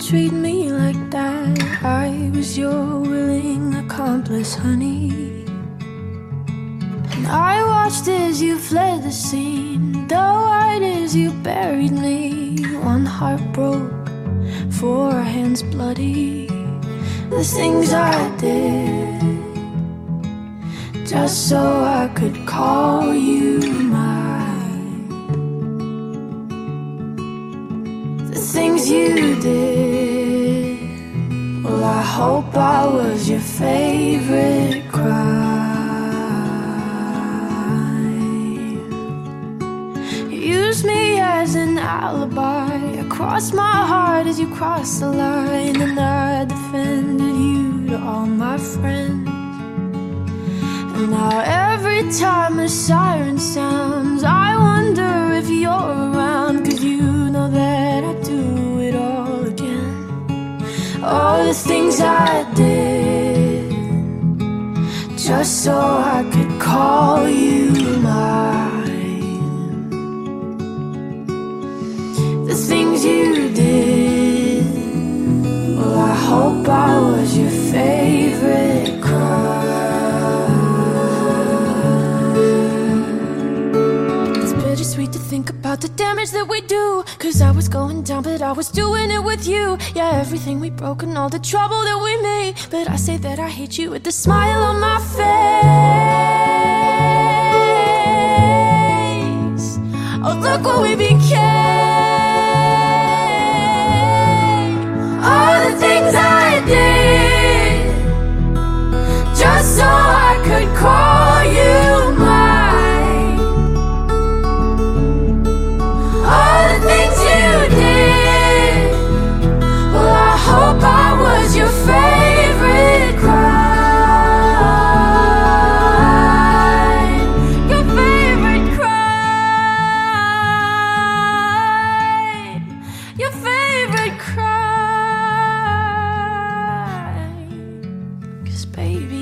treat me like that. I was your willing accomplice, honey. And I watched as you fled the scene, though right as you buried me. One heart broke, four hands bloody. The things I did, just so I could call you mine. The things you did, I hope I was your favorite crime. Used me as an alibi. I crossed my heart as you crossed the line, and I defended you to all my friends. And now every time a siren sounds, things I did, just so I could call you mine. The things you did, well, I hope I was your favorite about the damage that we do. Cause I was going down, but I was doing it with you. Yeah, everything we broke and all the trouble that we made. But I say that I hate you with a smile on my face. Oh, look what we became. favorite cry. Cause baby.